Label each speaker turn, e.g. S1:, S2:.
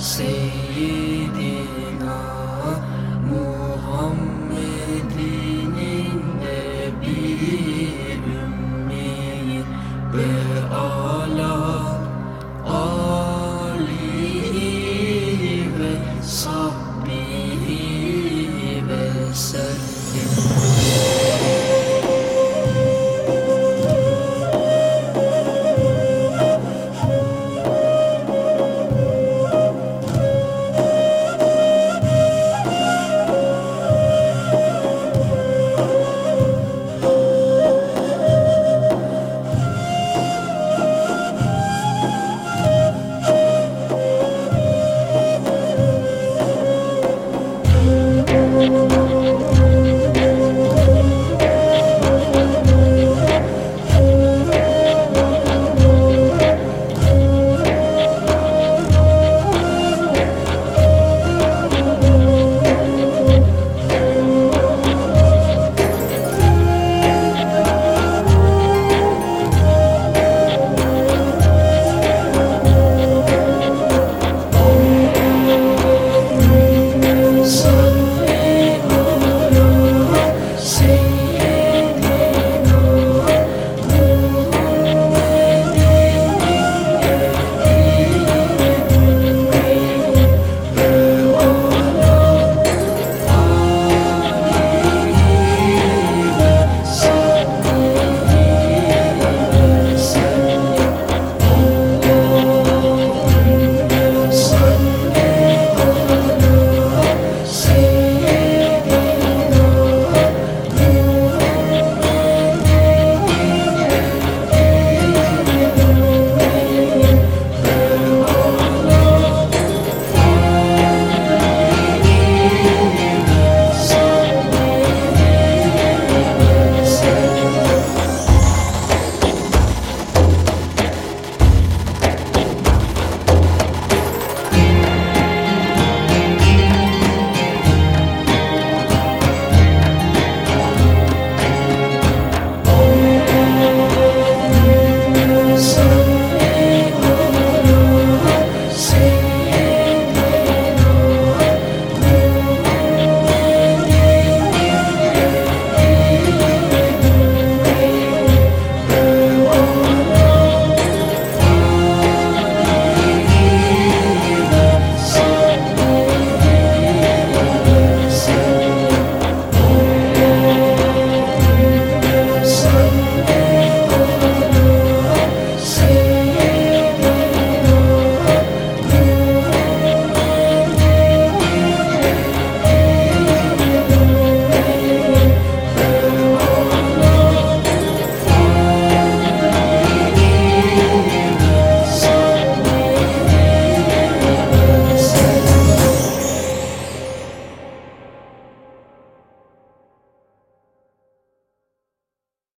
S1: Seyyidina